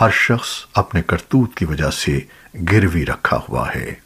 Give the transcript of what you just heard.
ہر شخص اپنے کرتوت کی وجہ سے گروی رکھا ہوا ہے۔